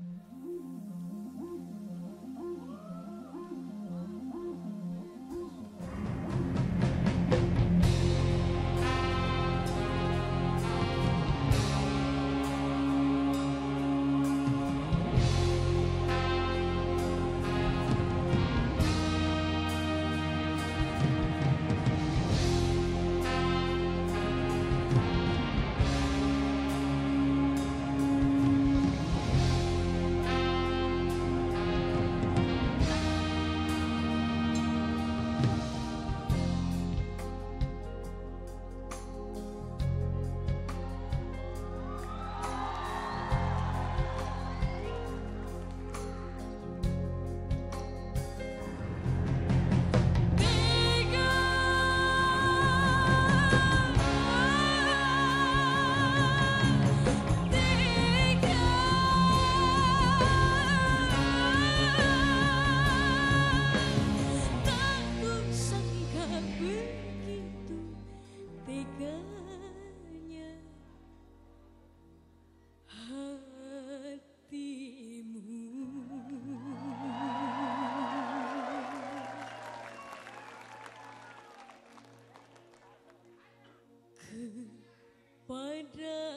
Mm-hmm. Pada